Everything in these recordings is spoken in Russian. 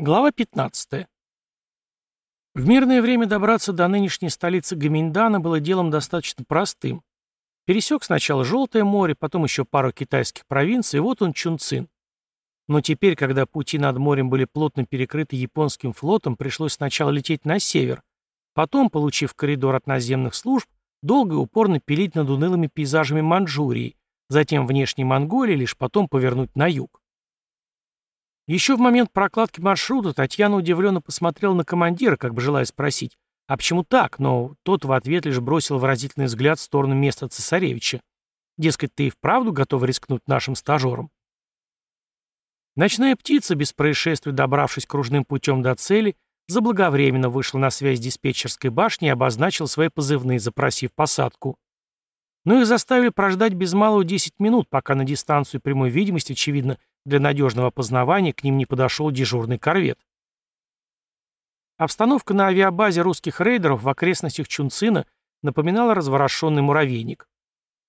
Глава 15. В мирное время добраться до нынешней столицы Гаминьдана было делом достаточно простым. Пересек сначала Желтое море, потом еще пару китайских провинций, и вот он Чунцин. Но теперь, когда пути над морем были плотно перекрыты японским флотом, пришлось сначала лететь на север, потом, получив коридор от наземных служб, долго и упорно пилить над унылыми пейзажами Манчжурии, затем внешней Монголии, лишь потом повернуть на юг. Еще в момент прокладки маршрута Татьяна удивленно посмотрела на командира, как бы желая спросить, а почему так, но тот в ответ лишь бросил выразительный взгляд в сторону места цесаревича. Дескать, ты и вправду готов рискнуть нашим стажером? Ночная птица, без происшествий добравшись кружным путем до цели, заблаговременно вышла на связь диспетчерской башни и обозначила свои позывные, запросив посадку. Но их заставили прождать без малого 10 минут, пока на дистанцию прямой видимости, очевидно, для надежного опознавания к ним не подошел дежурный корвет. Обстановка на авиабазе русских рейдеров в окрестностях Чунцина напоминала разворошенный муравейник.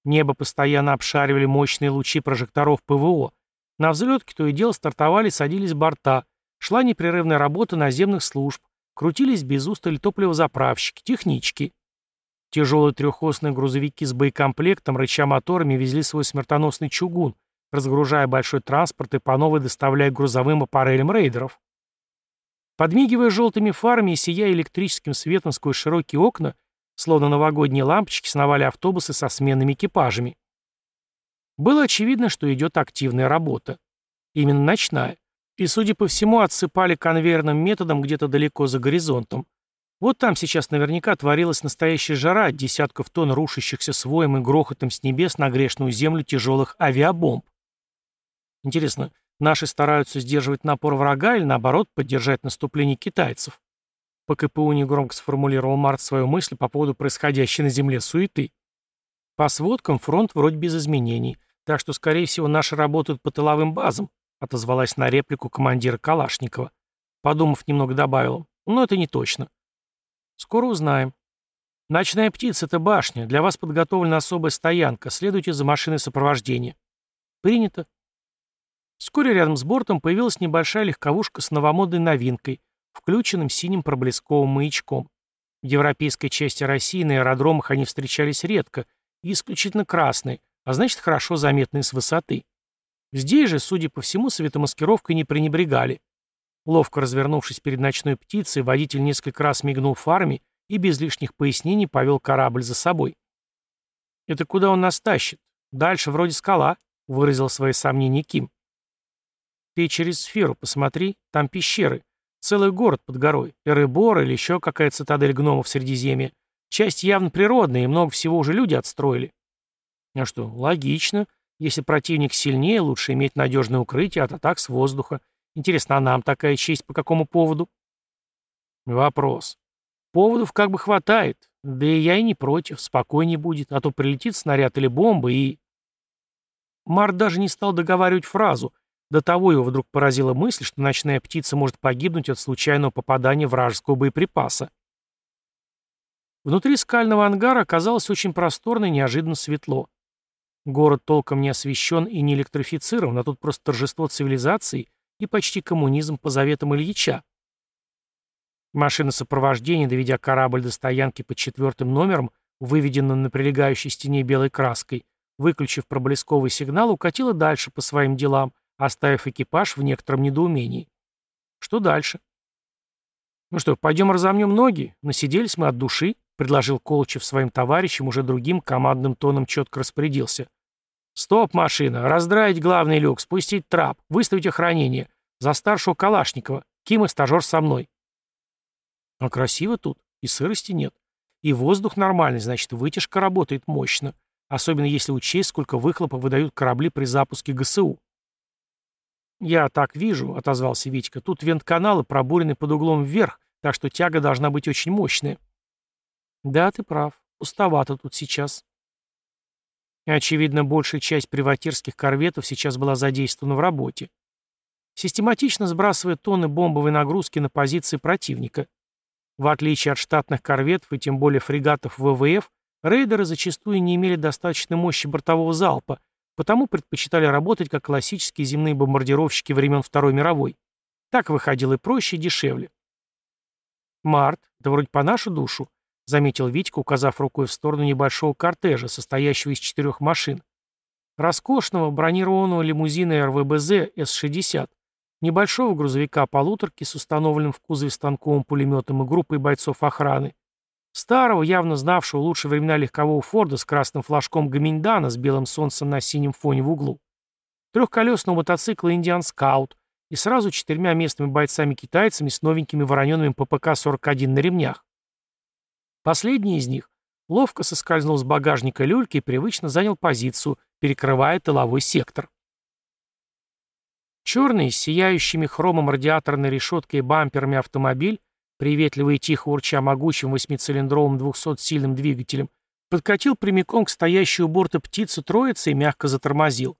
Небо постоянно обшаривали мощные лучи прожекторов ПВО. На взлетке то и дело стартовали, садились борта, шла непрерывная работа наземных служб, крутились без устали топливозаправщики, технички. Тяжелые трехосные грузовики с боекомплектом, рыча моторами везли свой смертоносный чугун, разгружая большой транспорт и по новой доставляя грузовым аппарелям рейдеров. Подмигивая желтыми фарами и сияя электрическим светом сквозь широкие окна, словно новогодние лампочки, сновали автобусы со сменными экипажами. Было очевидно, что идет активная работа. Именно ночная. И, судя по всему, отсыпали конвейерным методом где-то далеко за горизонтом. Вот там сейчас наверняка творилась настоящая жара от десятков тонн рушащихся своем и грохотом с небес на грешную землю тяжелых авиабомб. Интересно, наши стараются сдерживать напор врага или, наоборот, поддержать наступление китайцев? По КПУ негромко сформулировал Март свою мысль по поводу происходящей на земле суеты. По сводкам фронт вроде без изменений, так что, скорее всего, наши работают по тыловым базам, отозвалась на реплику командира Калашникова. Подумав, немного добавила, но это не точно. Скоро узнаем. Ночная птица — это башня. Для вас подготовлена особая стоянка. Следуйте за машиной сопровождения. Принято. Вскоре рядом с бортом появилась небольшая легковушка с новомодной новинкой, включенным синим проблесковым маячком. В европейской части России на аэродромах они встречались редко и исключительно красные, а значит хорошо заметные с высоты. Здесь же, судя по всему, светомаскировкой не пренебрегали. Ловко развернувшись перед ночной птицей, водитель несколько раз мигнул фарами и без лишних пояснений повел корабль за собой. «Это куда он нас тащит? Дальше вроде скала», — выразил свои сомнения Ким. «Ты через сферу посмотри, там пещеры. Целый город под горой. Эребор или еще какая цитадель гномов в Средиземье. Часть явно природная, и много всего уже люди отстроили». «А что, логично. Если противник сильнее, лучше иметь надежное укрытие от атак с воздуха. Интересно, а нам такая честь по какому поводу? Вопрос. Поводов как бы хватает. Да и я и не против, спокойнее будет, а то прилетит снаряд или бомба и... Март даже не стал договаривать фразу. До того его вдруг поразила мысль, что ночная птица может погибнуть от случайного попадания вражеского боеприпаса. Внутри скального ангара оказалось очень просторно и неожиданно светло. Город толком не освещен и не электрифицирован, а тут просто торжество цивилизации и почти коммунизм по заветам Ильича. Машина сопровождения, доведя корабль до стоянки под четвертым номером, выведенным на прилегающей стене белой краской, выключив проблесковый сигнал, укатила дальше по своим делам, оставив экипаж в некотором недоумении. Что дальше? «Ну что, пойдем разомнем ноги? Насиделись мы от души», — предложил Колчев своим товарищам, уже другим командным тоном четко распорядился. «Стоп, машина! Раздраить главный люк, спустить трап, выставить охранение. За старшего Калашникова. Ким и стажер со мной». «А красиво тут. И сырости нет. И воздух нормальный, значит, вытяжка работает мощно. Особенно если учесть, сколько выхлопа выдают корабли при запуске ГСУ». «Я так вижу», — отозвался Витька. «Тут вентканалы пробурены под углом вверх, так что тяга должна быть очень мощная». «Да, ты прав. Пустовато тут сейчас», Очевидно, большая часть приватирских корветов сейчас была задействована в работе. Систематично сбрасывая тонны бомбовой нагрузки на позиции противника. В отличие от штатных корветов и тем более фрегатов ВВФ, рейдеры зачастую не имели достаточной мощи бортового залпа, потому предпочитали работать как классические земные бомбардировщики времен Второй мировой. Так выходило и проще, и дешевле. «Март, да вроде по нашу душу», — заметил Витька, указав рукой в сторону небольшого кортежа, состоящего из четырех машин. Роскошного бронированного лимузина РВБЗ С-60, небольшого грузовика-полуторки с установленным в кузове станковым пулеметом и группой бойцов охраны, старого, явно знавшего лучше времена легкового Форда с красным флажком Гаминдана с белым солнцем на синем фоне в углу, трехколесного мотоцикла «Индиан Скаут» и сразу четырьмя местными бойцами-китайцами с новенькими вороненными ППК-41 на ремнях. Последний из них ловко соскользнул с багажника люльки и привычно занял позицию, перекрывая тыловой сектор. Черный, с сияющими хромом радиаторной решеткой и бамперами автомобиль, приветливый и тихо урча могучим восьмицилиндровым 200-сильным двигателем, подкатил прямиком к стоящей у борта птицы троицы и мягко затормозил.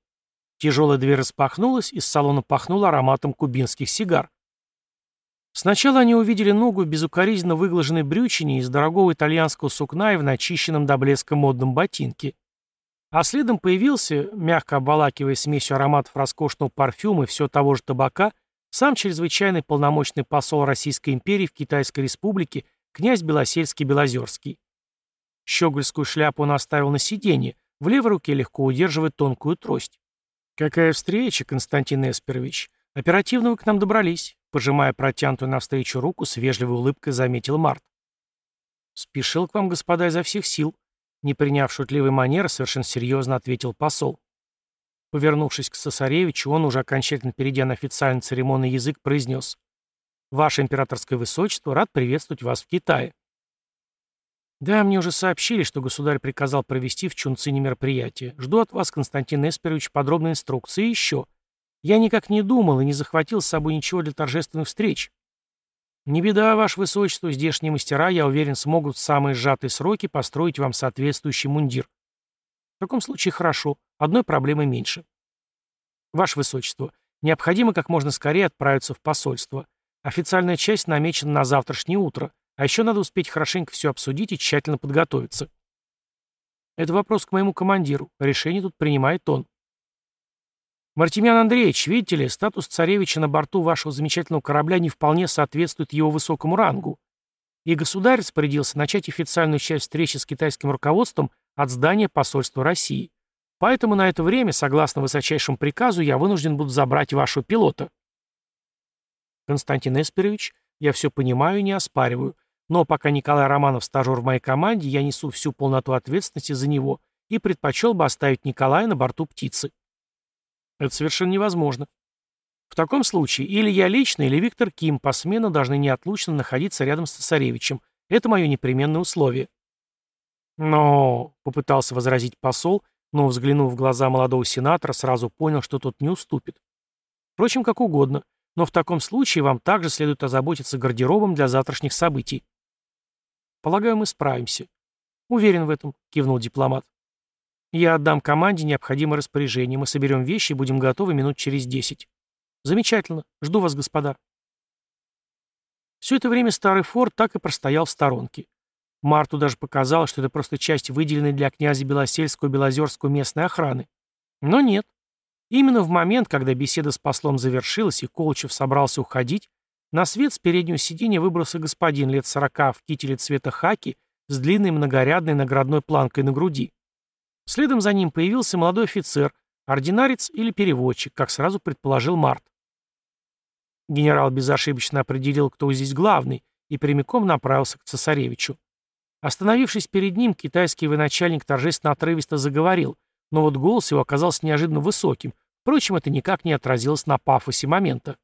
Тяжелая дверь распахнулась, из салона пахнуло ароматом кубинских сигар. Сначала они увидели ногу в безукоризненно выглаженной брючине из дорогого итальянского сукна и в начищенном до блеска модном ботинке. А следом появился, мягко обволакивая смесью ароматов роскошного парфюма и все того же табака, сам чрезвычайный полномочный посол Российской империи в Китайской республике князь Белосельский-Белозерский. Щегольскую шляпу он оставил на сиденье, в левой руке легко удерживает тонкую трость. «Какая встреча, Константин Эсперович! Оперативно вы к нам добрались», пожимая протянутую навстречу руку, с вежливой улыбкой заметил Март. «Спешил к вам, господа, изо всех сил», не приняв шутливой манеры, совершенно серьезно ответил посол. Повернувшись к цесаревичу, он, уже окончательно перейдя на официальный церемонный язык, произнес «Ваше императорское высочество, рад приветствовать вас в Китае». «Да, мне уже сообщили, что государь приказал провести в Чунцине мероприятие. Жду от вас, Константин Эсперович, подробной инструкции и еще. Я никак не думал и не захватил с собой ничего для торжественных встреч. Не беда, ваше высочество, здешние мастера, я уверен, смогут в самые сжатые сроки построить вам соответствующий мундир. В таком случае хорошо, одной проблемы меньше. Ваше высочество, необходимо как можно скорее отправиться в посольство. Официальная часть намечена на завтрашнее утро, а еще надо успеть хорошенько все обсудить и тщательно подготовиться. Это вопрос к моему командиру. Решение тут принимает он. Мартемьян Андреевич, видите ли, статус царевича на борту вашего замечательного корабля не вполне соответствует его высокому рангу. И государь распорядился начать официальную часть встречи с китайским руководством от здания посольства России. Поэтому на это время, согласно высочайшему приказу, я вынужден буду забрать вашего пилота. Константин Эсперович, я все понимаю и не оспариваю. Но пока Николай Романов стажер в моей команде, я несу всю полноту ответственности за него и предпочел бы оставить Николая на борту птицы. Это совершенно невозможно. В таком случае или я лично, или Виктор Ким посменно должны неотлучно находиться рядом с цесаревичем. Это мое непременное условие. Но, — попытался возразить посол, но, взглянув в глаза молодого сенатора, сразу понял, что тот не уступит. Впрочем, как угодно, но в таком случае вам также следует озаботиться гардеробом для завтрашних событий. Полагаю, мы справимся. Уверен в этом, кивнул дипломат. Я отдам команде необходимое распоряжение. Мы соберем вещи и будем готовы минут через десять. Замечательно. Жду вас, господа. Все это время старый форт так и простоял в сторонке. Марту даже показалось, что это просто часть выделенной для князя Белосельского Белозерского местной охраны. Но нет. Именно в момент, когда беседа с послом завершилась и Колчев собрался уходить, на свет с переднего сиденья выбрался господин лет сорока в кителе цвета хаки с длинной многорядной наградной планкой на груди. Следом за ним появился молодой офицер, ординарец или переводчик, как сразу предположил Март. Генерал безошибочно определил, кто здесь главный, и прямиком направился к цесаревичу. Остановившись перед ним, китайский военачальник торжественно отрывисто заговорил, но вот голос его оказался неожиданно высоким, впрочем, это никак не отразилось на пафосе момента.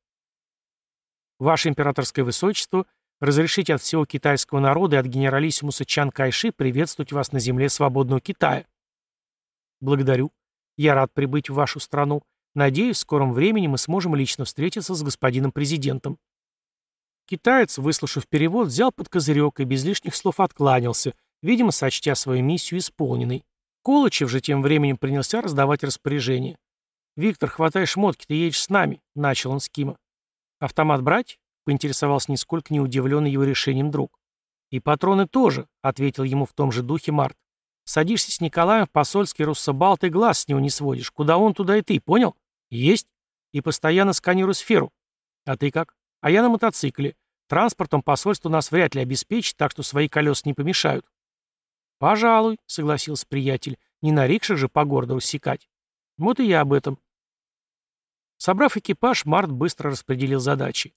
Ваше императорское высочество, разрешите от всего китайского народа и от генералиссимуса Чан Кайши приветствовать вас на земле свободного Китая. Благодарю. Я рад прибыть в вашу страну. Надеюсь, в скором времени мы сможем лично встретиться с господином президентом. Китаец, выслушав перевод, взял под козырек и без лишних слов откланялся, видимо, сочтя свою миссию исполненной. Колычев же тем временем принялся раздавать распоряжения. «Виктор, хватай шмотки, ты едешь с нами», — начал он с Кима. «Автомат брать?» — поинтересовался нисколько не удивленный его решением друг. «И патроны тоже», — ответил ему в том же духе Март. Садишься с Николаем в посольский руссобалт и глаз с него не сводишь. Куда он, туда и ты, понял? Есть. И постоянно сканирую сферу. А ты как? А я на мотоцикле. Транспортом посольство нас вряд ли обеспечит, так что свои колеса не помешают. Пожалуй, согласился приятель. Не на рикшах же по городу рассекать. Вот и я об этом. Собрав экипаж, Март быстро распределил задачи.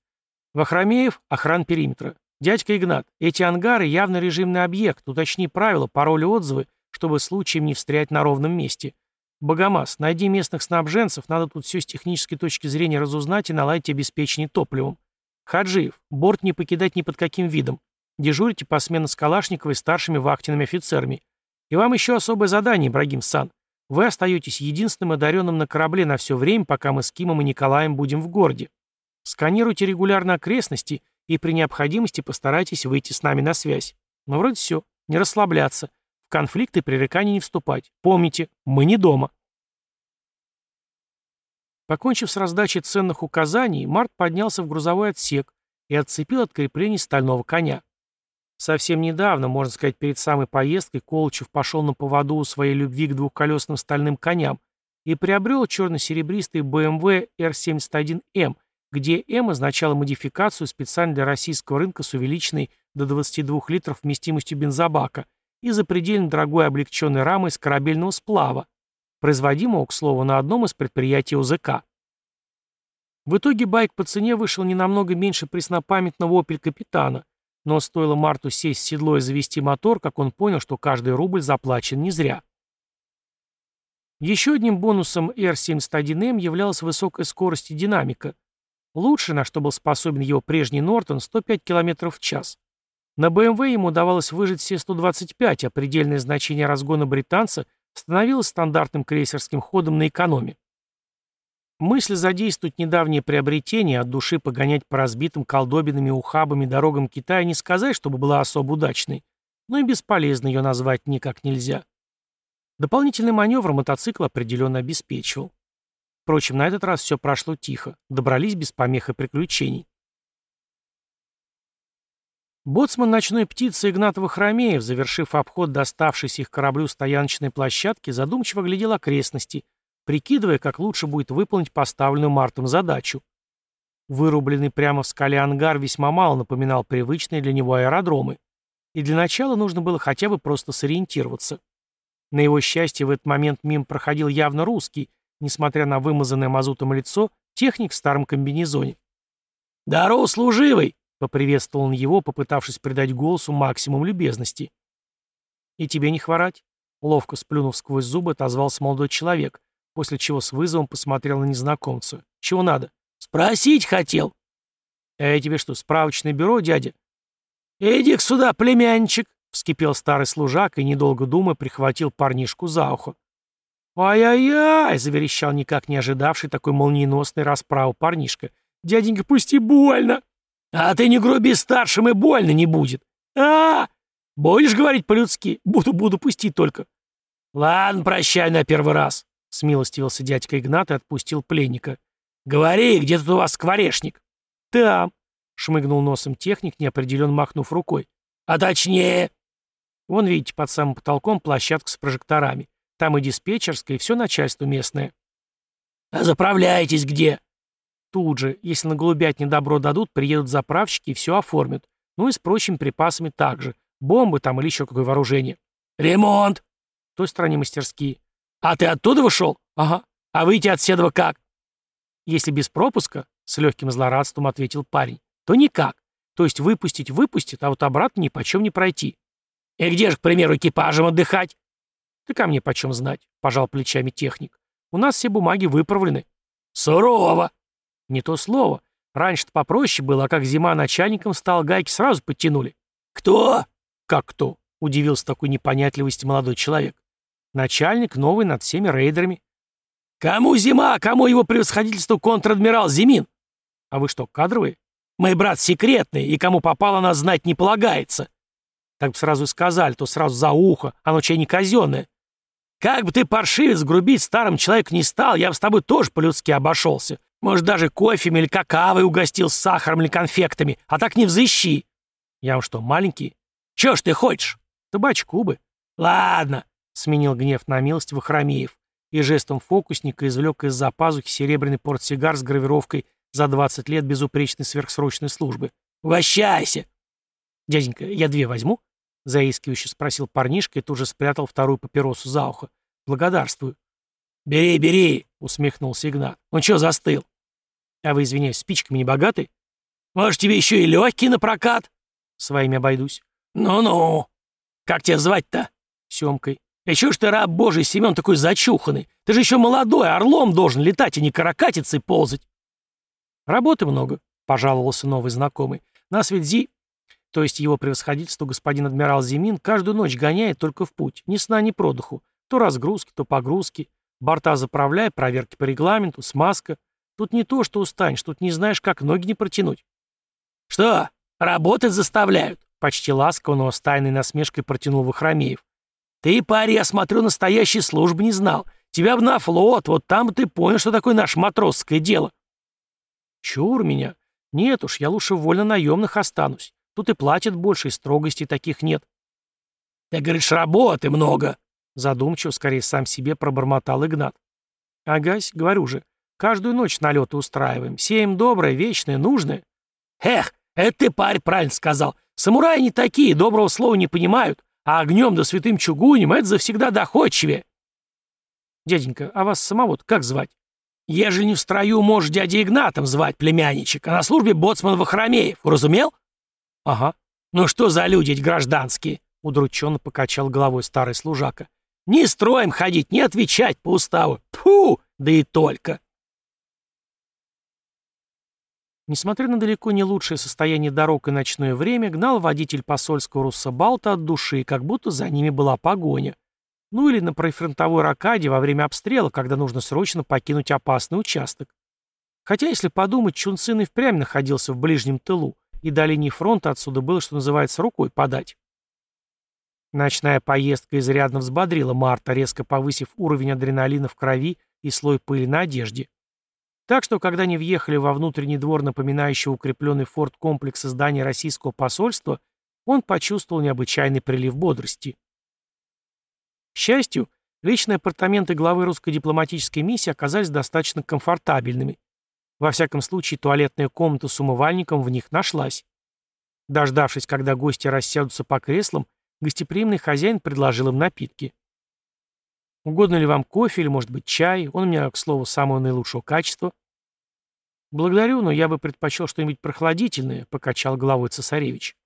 Вахромеев — охран периметра. Дядька Игнат, эти ангары — явно режимный объект. Уточни правила, пароли, отзывы, чтобы случаем не встрять на ровном месте. Богомаз, найди местных снабженцев, надо тут все с технической точки зрения разузнать и наладить обеспечение топливом. Хаджиев, борт не покидать ни под каким видом. Дежурите посменно с Калашниковой старшими вахтенными офицерами. И вам еще особое задание, Ибрагим Сан. Вы остаетесь единственным одаренным на корабле на все время, пока мы с Кимом и Николаем будем в городе. Сканируйте регулярно окрестности и при необходимости постарайтесь выйти с нами на связь. Но вроде все. Не расслабляться. В конфликты и пререкания не вступать. Помните, мы не дома. Покончив с раздачей ценных указаний, Март поднялся в грузовой отсек и отцепил от креплений стального коня. Совсем недавно, можно сказать, перед самой поездкой, Колычев пошел на поводу у своей любви к двухколесным стальным коням и приобрел черно-серебристый BMW R71M, где M означало модификацию специально для российского рынка с увеличенной до 22 литров вместимостью бензобака и запредельно дорогой облегченной рамой из корабельного сплава, производимого, к слову, на одном из предприятий ОЗК. В итоге байк по цене вышел не намного меньше преснопамятного «Опель Капитана», но стоило Марту сесть в седло и завести мотор, как он понял, что каждый рубль заплачен не зря. Еще одним бонусом R71M являлась высокая скорость и динамика. Лучше, на что был способен его прежний Нортон, 105 км в час. На BMW ему удавалось выжить все 125, а предельное значение разгона британца становилось стандартным крейсерским ходом на экономе. Мысль задействовать недавнее приобретение, от души погонять по разбитым колдобинами ухабами дорогам Китая не сказать, чтобы была особо удачной, но и бесполезно ее назвать никак нельзя. Дополнительный маневр мотоцикл определенно обеспечивал. Впрочем, на этот раз все прошло тихо, добрались без помех и приключений. Боцман ночной птицы Игнатова Хромеев, завершив обход доставшейся их кораблю стояночной площадки, задумчиво глядел окрестности – прикидывая, как лучше будет выполнить поставленную Мартом задачу. Вырубленный прямо в скале ангар весьма мало напоминал привычные для него аэродромы, и для начала нужно было хотя бы просто сориентироваться. На его счастье, в этот момент мимо проходил явно русский, несмотря на вымазанное мазутом лицо, техник в старом комбинезоне. «Здорово, служивый!» — поприветствовал он его, попытавшись придать голосу максимум любезности. «И тебе не хворать?» — ловко сплюнув сквозь зубы, отозвался молодой человек, после чего с вызовом посмотрел на незнакомца. «Чего надо?» «Спросить хотел». «А я тебе что, справочное бюро, дядя?» «Иди сюда, племянчик», — вскипел старый служак и, недолго думая, прихватил парнишку за ухо. «Ай-яй-яй!» — заверещал никак не ожидавший такой молниеносной расправы парнишка. «Дяденька, пусти, больно!» «А ты не груби старшим, и больно не будет!» а, -а, -а Будешь говорить по-людски? Буду, буду, пустить только!» «Ладно, прощай на первый раз!» — смилостивился дядька Игнат и отпустил пленника. «Говори, где тут у вас скворечник?» «Там», — шмыгнул носом техник, неопределенно махнув рукой. «А точнее...» «Вон, видите, под самым потолком площадка с прожекторами. Там и диспетчерская, и все начальство местное». «А заправляетесь где?» «Тут же. Если на голубятне добро дадут, приедут заправщики и все оформят. Ну и с прочими припасами также. Бомбы там или еще какое вооружение». «Ремонт!» «В той стороне мастерские. «А ты оттуда вышел?» «Ага. А выйти от Седова как?» «Если без пропуска», — с легким злорадством ответил парень, «то никак. То есть выпустить выпустит, а вот обратно ни почем не пройти». «И где же, к примеру, экипажем отдыхать?» «Ты ко мне почем знать?» — пожал плечами техник. «У нас все бумаги выправлены». «Сурово!» «Не то слово. Раньше-то попроще было, а как зима начальником стал, гайки сразу подтянули». «Кто?» «Как кто?» — удивился такой непонятливости молодой человек. Начальник новый над всеми рейдерами. Кому зима, кому его превосходительство контр-адмирал Зимин? А вы что, кадровые? Мой брат секретный, и кому попало нас знать не полагается. Так бы сразу и сказали, то сразу за ухо, оно чай не казенное. Как бы ты, паршивец, грубить старым человек не стал, я бы с тобой тоже по-людски обошелся. Может, даже кофе или какавой угостил с сахаром или конфектами, а так не взыщи. Я вам что, маленький? Чего ж ты хочешь? Табачку бы. Ладно, сменил гнев на милость Вахромеев и жестом фокусника извлек из-за пазухи серебряный портсигар с гравировкой за 20 лет безупречной сверхсрочной службы. «Вощайся!» «Дяденька, я две возьму?» — заискивающе спросил парнишка и тут же спрятал вторую папиросу за ухо. «Благодарствую». «Бери, бери!» — усмехнулся Игнат. «Он что, застыл?» «А вы, извиняюсь, спичками не богаты?» «Может, тебе еще и легкий на прокат?» «Своими обойдусь». «Ну-ну! Как тебя звать-то?» «Семкой». «И чего ж ты, раб божий, Семен, такой зачуханный? Ты же еще молодой, орлом должен летать, а не каракатицей ползать». «Работы много», — пожаловался новый знакомый. «Нас ведь Зи...» То есть его превосходительство господин адмирал Зимин каждую ночь гоняет только в путь. Ни сна, ни продыху. То разгрузки, то погрузки. Борта заправляй, проверки по регламенту, смазка. Тут не то, что устанешь, тут не знаешь, как ноги не протянуть. «Что, работать заставляют?» Почти ласково, но с тайной насмешкой протянул Вахромеев. «Ты, парень, я смотрю, настоящей службы не знал. Тебя бы на флот, вот там бы ты понял, что такое наше матросское дело». «Чур меня. Нет уж, я лучше вольно наемных останусь. Тут и платят больше, и строгости таких нет». «Ты говоришь, работы много», — задумчиво, скорее сам себе пробормотал Игнат. «Агась, говорю же, каждую ночь налеты устраиваем. Сеем доброе, вечное, нужное». «Эх, это ты, парень, правильно сказал. Самураи не такие, доброго слова не понимают, а огнем да святым чугунем это завсегда доходчивее. Дяденька, а вас самого как звать? Ежели не в строю, можешь дядя Игнатом звать, племянничек, а на службе боцман Вахромеев, уразумел? Ага. Ну что за люди эти гражданские? Удрученно покачал головой старый служака. Не строим ходить, не отвечать по уставу. Тьфу, да и только. Несмотря на далеко не лучшее состояние дорог и ночное время, гнал водитель посольского руссобалта от души, как будто за ними была погоня. Ну или на прифронтовой ракаде во время обстрела, когда нужно срочно покинуть опасный участок. Хотя, если подумать, Чунцин и впрямь находился в ближнем тылу, и до линии фронта отсюда было, что называется, рукой подать. Ночная поездка изрядно взбодрила Марта, резко повысив уровень адреналина в крови и слой пыли на одежде. Так что, когда они въехали во внутренний двор, напоминающий укрепленный форт комплекса здания российского посольства, он почувствовал необычайный прилив бодрости. К счастью, личные апартаменты главы русской дипломатической миссии оказались достаточно комфортабельными. Во всяком случае, туалетная комната с умывальником в них нашлась. Дождавшись, когда гости рассядутся по креслам, гостеприимный хозяин предложил им напитки. Угодно ли вам кофе или, может быть, чай? Он у меня, к слову, самого наилучшего качества. Благодарю, но я бы предпочел что-нибудь прохладительное, покачал головой цесаревич.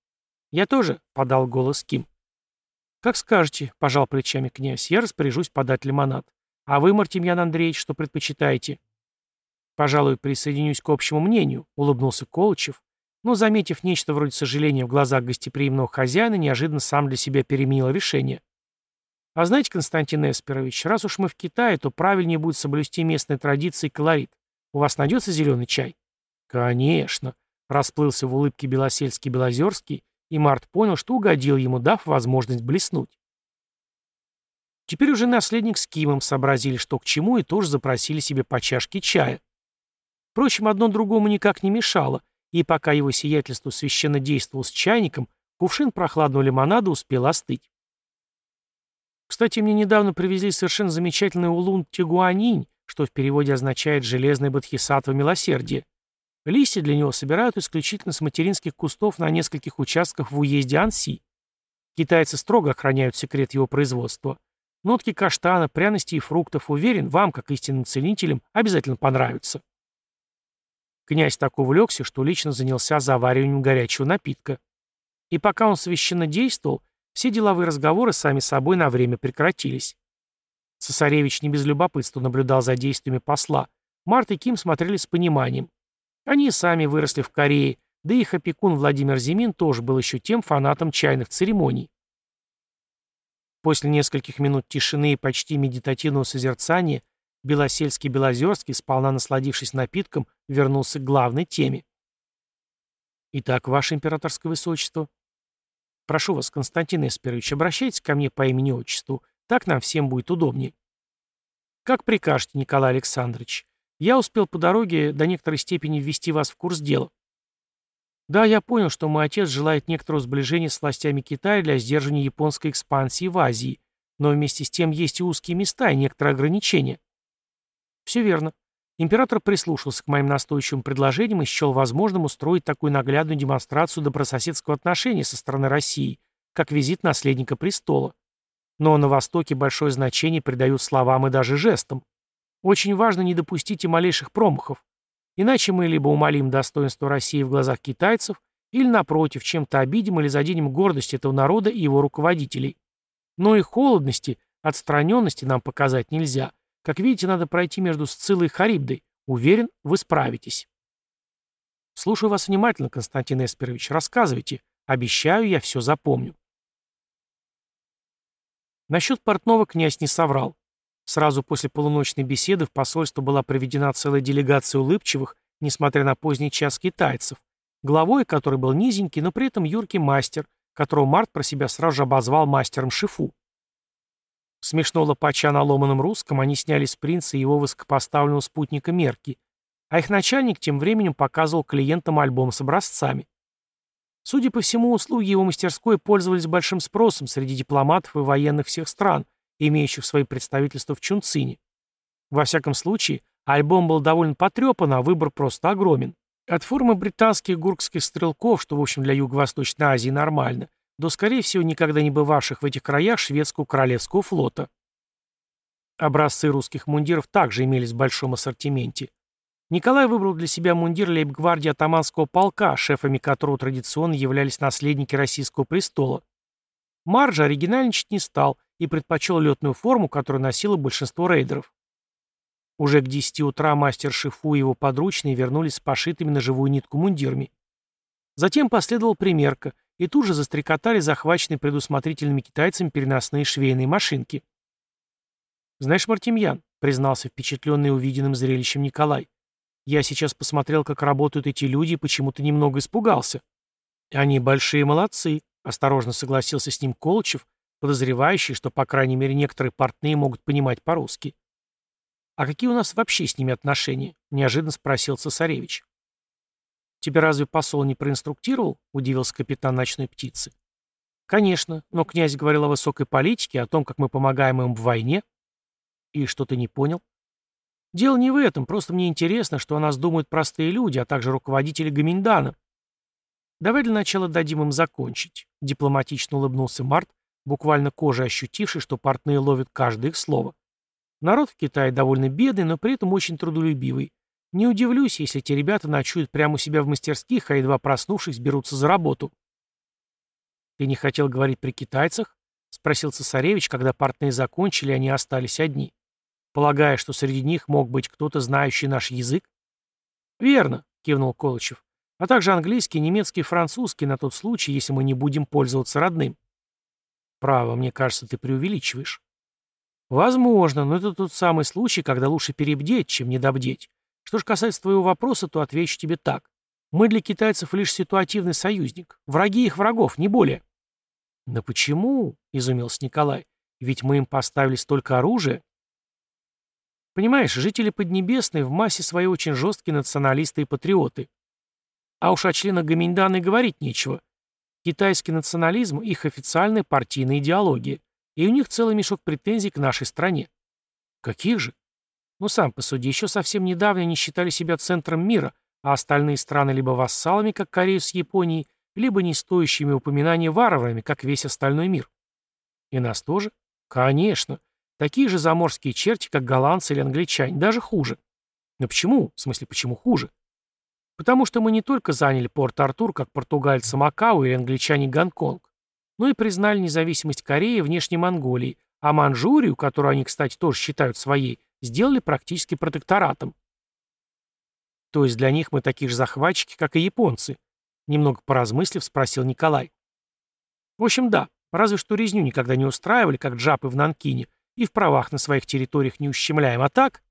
Я тоже, подал голос Ким. Как скажете, пожал плечами князь, я распоряжусь подать лимонад. А вы, Мартемьян Андреевич, что предпочитаете? Пожалуй, присоединюсь к общему мнению, улыбнулся Колычев, но, заметив нечто вроде сожаления в глазах гостеприимного хозяина, неожиданно сам для себя переменил решение. А знаете, Константин Эсперович, раз уж мы в Китае, то правильнее будет соблюсти местные традиции и колорит. У вас найдется зеленый чай? Конечно. Расплылся в улыбке Белосельский-Белозерский, и Март понял, что угодил ему, дав возможность блеснуть. Теперь уже наследник с Кимом сообразили, что к чему, и тоже запросили себе по чашке чая. Впрочем, одно другому никак не мешало, и пока его сиятельство священно действовал с чайником, кувшин прохладного лимонада успел остыть. Кстати, мне недавно привезли совершенно замечательный улун Тигуанинь, что в переводе означает «железное бодхисаттва милосердия». Листья для него собирают исключительно с материнских кустов на нескольких участках в уезде Анси. Китайцы строго охраняют секрет его производства. Нотки каштана, пряностей и фруктов, уверен, вам, как истинным ценителям, обязательно понравятся. Князь так увлекся, что лично занялся завариванием горячего напитка. И пока он священно действовал, все деловые разговоры сами собой на время прекратились. Цесаревич не без любопытства наблюдал за действиями посла. Март и Ким смотрели с пониманием. Они сами выросли в Корее, да их опекун Владимир Зимин тоже был еще тем фанатом чайных церемоний. После нескольких минут тишины и почти медитативного созерцания Белосельский-Белозерский, сполна насладившись напитком, вернулся к главной теме. «Итак, ваше императорское высочество», Прошу вас, Константин Эсперович, обращайтесь ко мне по имени-отчеству. Так нам всем будет удобнее. Как прикажете, Николай Александрович. Я успел по дороге до некоторой степени ввести вас в курс дела. Да, я понял, что мой отец желает некоторого сближения с властями Китая для сдерживания японской экспансии в Азии, но вместе с тем есть и узкие места и некоторые ограничения. Все верно. Император прислушался к моим настойчивым предложениям и счел возможным устроить такую наглядную демонстрацию добрососедского отношения со стороны России, как визит наследника престола. Но на Востоке большое значение придают словам и даже жестам. Очень важно не допустить и малейших промахов. Иначе мы либо умолим достоинство России в глазах китайцев, или, напротив, чем-то обидим или заденем гордость этого народа и его руководителей. Но и холодности, отстраненности нам показать нельзя. Как видите, надо пройти между Сцилой и Харибдой. Уверен, вы справитесь. Слушаю вас внимательно, Константин Эсперович. Рассказывайте. Обещаю, я все запомню. Насчет портного князь не соврал. Сразу после полуночной беседы в посольство была приведена целая делегация улыбчивых, несмотря на поздний час китайцев, главой который был низенький, но при этом юркий мастер, которого Март про себя сразу же обозвал мастером шифу. Смешно лопача на ломаном русском, они сняли с принца и его высокопоставленного спутника Мерки, а их начальник тем временем показывал клиентам альбом с образцами. Судя по всему, услуги его мастерской пользовались большим спросом среди дипломатов и военных всех стран, имеющих свои представительства в Чунцине. Во всяком случае, альбом был довольно потрепан, а выбор просто огромен. От формы британских гуркских стрелков, что, в общем, для Юго-Восточной Азии нормально, до, скорее всего, никогда не бывавших в этих краях шведского королевского флота. Образцы русских мундиров также имелись в большом ассортименте. Николай выбрал для себя мундир лейб-гвардии атаманского полка, шефами которого традиционно являлись наследники российского престола. Марджа оригинальничать не стал и предпочел летную форму, которую носило большинство рейдеров. Уже к 10 утра мастер Шифу и его подручные вернулись с пошитыми на живую нитку мундирами. Затем последовала примерка, и тут же застрекотали захваченные предусмотрительными китайцами переносные швейные машинки. «Знаешь, Мартемьян», — признался впечатленный увиденным зрелищем Николай, «я сейчас посмотрел, как работают эти люди, и почему-то немного испугался». «Они большие молодцы», — осторожно согласился с ним Колчев, подозревающий, что, по крайней мере, некоторые портные могут понимать по-русски. «А какие у нас вообще с ними отношения?» — неожиданно спросил цесаревич. «Тебя разве посол не проинструктировал?» — удивился капитан ночной птицы. «Конечно, но князь говорил о высокой политике, о том, как мы помогаем им в войне». «И что ты не понял?» «Дело не в этом, просто мне интересно, что о нас думают простые люди, а также руководители Гаминдана». «Давай для начала дадим им закончить», — дипломатично улыбнулся Март, буквально кожей ощутивший, что портные ловят каждое их слово. Народ в Китае довольно бедный, но при этом очень трудолюбивый. Не удивлюсь, если эти ребята ночуют прямо у себя в мастерских, а едва проснувшись, берутся за работу. «Ты не хотел говорить при китайцах?» — спросил цесаревич, когда портные закончили, они остались одни. «Полагая, что среди них мог быть кто-то, знающий наш язык?» «Верно», — кивнул Колычев. «А также английский, немецкий французский на тот случай, если мы не будем пользоваться родным». «Право, мне кажется, ты преувеличиваешь». «Возможно, но это тот самый случай, когда лучше перебдеть, чем недобдеть. Что же касается твоего вопроса, то отвечу тебе так. Мы для китайцев лишь ситуативный союзник. Враги их врагов, не более. Но почему? — изумился Николай. Ведь мы им поставили столько оружия. Понимаешь, жители Поднебесной в массе своей очень жесткие националисты и патриоты. А уж о членах Гаминьдана и говорить нечего. Китайский национализм — их официальная партийная идеология. И у них целый мешок претензий к нашей стране. Каких же? Ну сам посуди, еще совсем недавно они считали себя центром мира, а остальные страны либо вассалами, как Корея с Японией, либо не стоящими упоминания варварами, как весь остальной мир. И нас тоже? Конечно. Такие же заморские черти, как голландцы или англичане, даже хуже. Но почему? В смысле, почему хуже? Потому что мы не только заняли Порт-Артур, как португальцы Макао или англичане Гонконг, но и признали независимость Кореи внешней Монголии, а Манчжурию, которую они, кстати, тоже считают своей, сделали практически протекторатом. То есть для них мы такие же захватчики, как и японцы? Немного поразмыслив, спросил Николай. В общем, да, разве что резню никогда не устраивали, как джапы в Нанкине, и в правах на своих территориях не ущемляем, а так?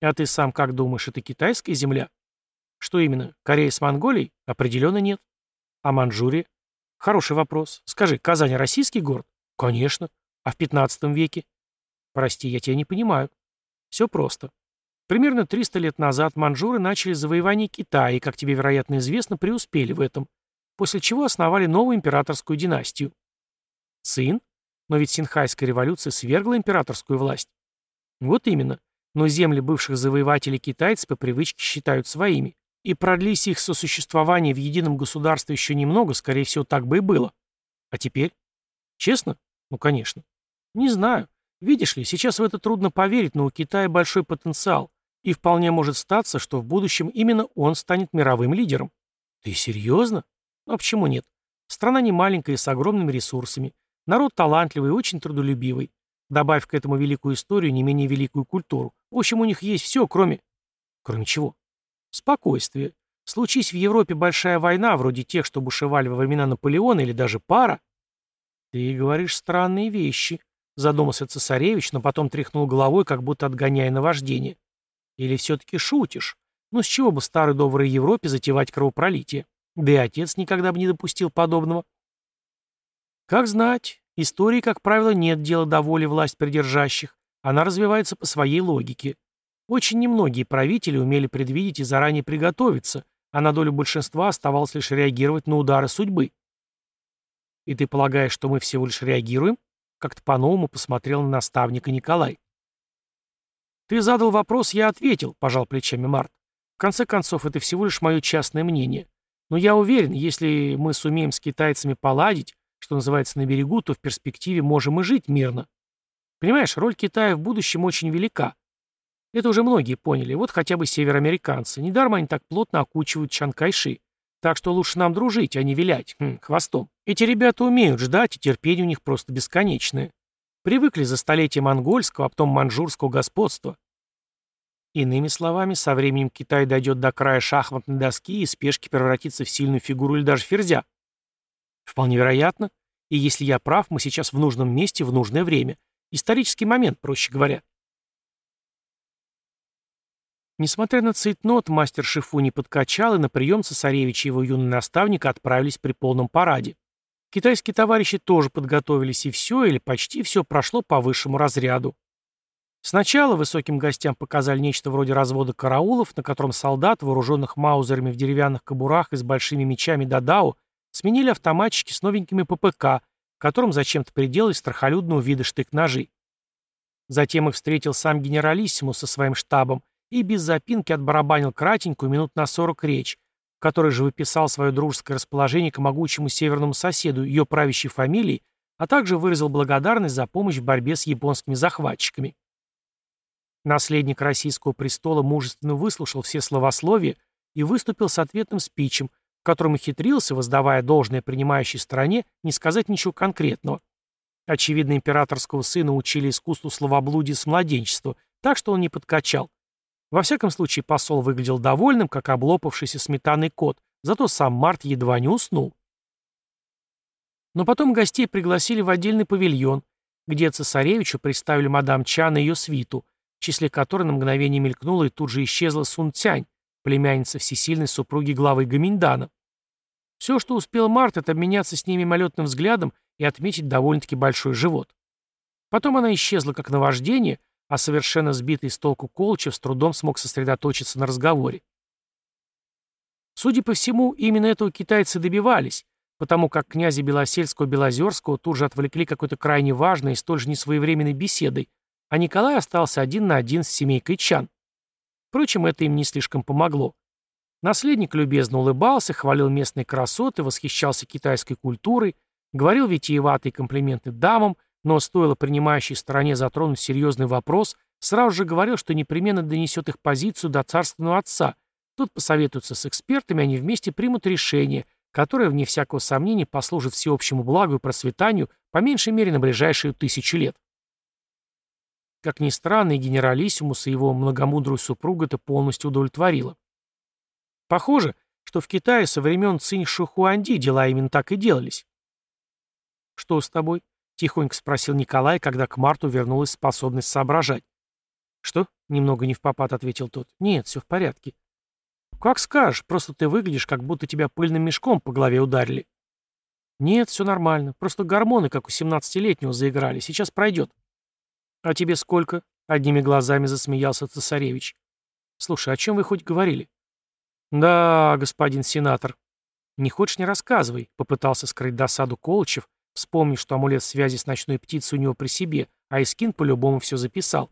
А ты сам как думаешь, это китайская земля? Что именно, Корея с Монголией? Определенно нет. А Манчжурия? Хороший вопрос. Скажи, Казань российский город? Конечно. А в 15 веке? Прости, я тебя не понимаю. Все просто. Примерно 300 лет назад манжуры начали завоевание Китая и, как тебе, вероятно, известно, преуспели в этом, после чего основали новую императорскую династию. Цин? Но ведь Синхайская революция свергла императорскую власть. Вот именно. но земли бывших завоевателей китайцев по привычке считают своими. И продлись их сосуществование в едином государстве еще немного, скорее всего, так бы и было. А теперь? Честно? Ну, конечно. Не знаю. Видишь ли, сейчас в это трудно поверить, но у Китая большой потенциал, и вполне может статься, что в будущем именно он станет мировым лидером. Ты серьезно? Ну, а почему нет? Страна не маленькая и с огромными ресурсами. Народ талантливый и очень трудолюбивый. Добавь к этому великую историю, не менее великую культуру. В общем, у них есть все, кроме... Кроме чего? Спокойствие. Случись в Европе большая война, вроде тех, что бушевали во времена Наполеона или даже пара. Ты говоришь странные вещи, задумался цесаревич, но потом тряхнул головой, как будто отгоняя наваждение. Или все-таки шутишь? Ну с чего бы старой доброй Европе затевать кровопролитие? Да и отец никогда бы не допустил подобного. Как знать, истории, как правило, нет дела до воли власть придержащих. Она развивается по своей логике. Очень немногие правители умели предвидеть и заранее приготовиться, а на долю большинства оставалось лишь реагировать на удары судьбы. «И ты полагаешь, что мы всего лишь реагируем?» Как-то по-новому посмотрел на наставника Николай. «Ты задал вопрос, я ответил», — пожал плечами Март. «В конце концов, это всего лишь мое частное мнение. Но я уверен, если мы сумеем с китайцами поладить, что называется, на берегу, то в перспективе можем и жить мирно. Понимаешь, роль Китая в будущем очень велика. Это уже многие поняли, вот хотя бы североамериканцы. Недаром они так плотно окучивают Чанкайши. Так что лучше нам дружить, а не вилять хм, хвостом. Эти ребята умеют ждать, и терпение у них просто бесконечное. Привыкли за столетия монгольского, а потом маньчжурского господства. Иными словами, со временем Китай дойдет до края шахматной доски и спешки превратится в сильную фигуру или даже ферзя. Вполне вероятно. И если я прав, мы сейчас в нужном месте в нужное время. Исторический момент, проще говоря. Несмотря на цейтнот, мастер Шифу не подкачал, и на прием цесаревича и его юный наставник отправились при полном параде. Китайские товарищи тоже подготовились, и все, или почти все, прошло по высшему разряду. Сначала высоким гостям показали нечто вроде развода караулов, на котором солдат, вооруженных маузерами в деревянных кобурах и с большими мечами Дадао, сменили автоматчики с новенькими ППК, которым зачем-то приделали страхолюдного вида штык-ножи. Затем их встретил сам генералиссимус со своим штабом, и без запинки отбарабанил кратенькую минут на сорок речь, в которой же выписал свое дружеское расположение к могучему северному соседу, ее правящей фамилии, а также выразил благодарность за помощь в борьбе с японскими захватчиками. Наследник российского престола мужественно выслушал все словословия и выступил с ответным спичем, в котором хитрился, воздавая должное принимающей стороне, не сказать ничего конкретного. Очевидно, императорского сына учили искусству словоблудия с младенчества, так что он не подкачал. Во всяком случае, посол выглядел довольным, как облопавшийся сметанный кот, зато сам Март едва не уснул. Но потом гостей пригласили в отдельный павильон, где цесаревичу представили мадам Чан и ее свиту, в числе которой на мгновение мелькнула и тут же исчезла Сун Цянь, племянница всесильной супруги главы Гаминьдана. Все, что успел Март, это обменяться с ними мимолетным взглядом и отметить довольно-таки большой живот. Потом она исчезла как наваждение, а совершенно сбитый с толку Колчев с трудом смог сосредоточиться на разговоре. Судя по всему, именно этого китайцы добивались, потому как князя Белосельского-Белозерского тут же отвлекли какой-то крайне важной и столь же несвоевременной беседой, а Николай остался один на один с семейкой Чан. Впрочем, это им не слишком помогло. Наследник любезно улыбался, хвалил местные красоты, восхищался китайской культурой, говорил витиеватые комплименты дамам, но стоило принимающей стороне затронуть серьезный вопрос, сразу же говорил, что непременно донесет их позицию до царственного отца. Тут посоветуются с экспертами, они вместе примут решение, которое, вне всякого сомнения, послужит всеобщему благу и процветанию по меньшей мере на ближайшие тысячи лет. Как ни странно, и генералиссимус, и его многомудрую супругу это полностью удовлетворило. Похоже, что в Китае со времен Цинь Шухуанди дела именно так и делались. «Что с тобой?» — тихонько спросил Николай, когда к Марту вернулась способность соображать. «Что?» — немного не в попад ответил тот. «Нет, все в порядке». «Как скажешь, просто ты выглядишь, как будто тебя пыльным мешком по голове ударили». «Нет, все нормально. Просто гормоны, как у семнадцатилетнего, заиграли. Сейчас пройдет». «А тебе сколько?» — одними глазами засмеялся цесаревич. «Слушай, о чем вы хоть говорили?» «Да, господин сенатор». «Не хочешь, не рассказывай», — попытался скрыть досаду Колчев, Вспомни, что амулет связи с ночной птицей у него при себе, а Искин по-любому все записал.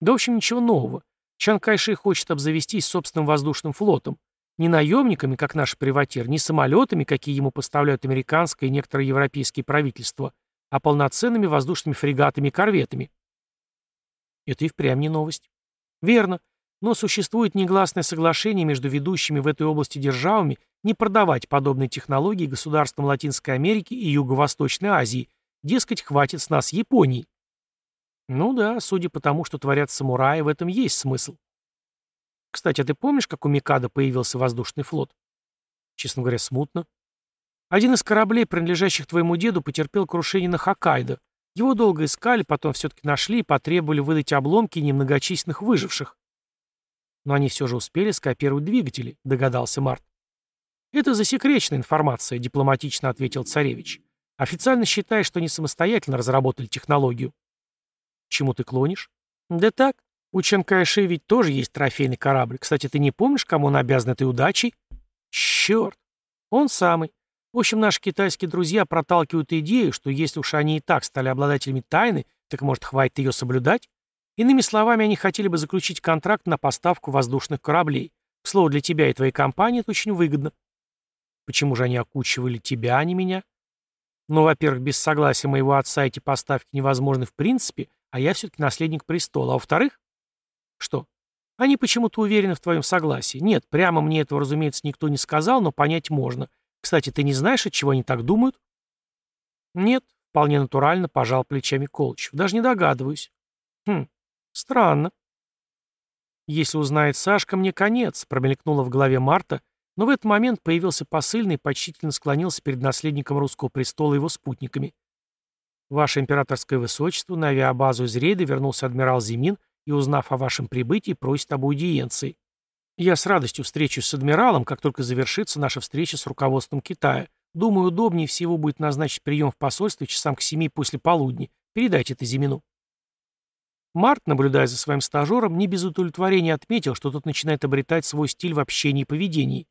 Да, в общем, ничего нового. Чан Кайши хочет обзавестись собственным воздушным флотом. Не наемниками, как наш приватир, не самолетами, какие ему поставляют американское и некоторые европейские правительства, а полноценными воздушными фрегатами и корветами. Это и впрямь не новость. Верно. Но существует негласное соглашение между ведущими в этой области державами не продавать подобные технологии государствам Латинской Америки и Юго-Восточной Азии. Дескать, хватит с нас Японии. Ну да, судя по тому, что творят самураи, в этом есть смысл. Кстати, а ты помнишь, как у Микада появился воздушный флот? Честно говоря, смутно. Один из кораблей, принадлежащих твоему деду, потерпел крушение на Хоккайдо. Его долго искали, потом все-таки нашли и потребовали выдать обломки немногочисленных выживших. Но они все же успели скопировать двигатели, догадался Март. Это засекреченная информация, дипломатично ответил царевич. Официально считая, что они самостоятельно разработали технологию. Чему ты клонишь? Да так. У Чанкайши ведь тоже есть трофейный корабль. Кстати, ты не помнишь, кому он обязан этой удачей? Черт. Он самый. В общем, наши китайские друзья проталкивают идею, что если уж они и так стали обладателями тайны, так может хватит ее соблюдать? Иными словами, они хотели бы заключить контракт на поставку воздушных кораблей. К слову, для тебя и твоей компании это очень выгодно. Почему же они окучивали тебя, а не меня? Ну, во-первых, без согласия моего отца эти поставки невозможны в принципе, а я все-таки наследник престола. А во-вторых? Что? Они почему-то уверены в твоем согласии. Нет, прямо мне этого, разумеется, никто не сказал, но понять можно. Кстати, ты не знаешь, от чего они так думают? Нет, вполне натурально пожал плечами Колычев. Даже не догадываюсь. Хм, странно. Если узнает Сашка, мне конец, промелькнуло в голове Марта, но в этот момент появился посыльный и почтительно склонился перед наследником русского престола и его спутниками. Ваше императорское высочество, на авиабазу из рейда вернулся адмирал Зимин и, узнав о вашем прибытии, просит об аудиенции. Я с радостью встречусь с адмиралом, как только завершится наша встреча с руководством Китая. Думаю, удобнее всего будет назначить прием в посольстве часам к семи после полудня. Передайте это Зимину. Март, наблюдая за своим стажером, не без удовлетворения отметил, что тот начинает обретать свой стиль в общении и поведении.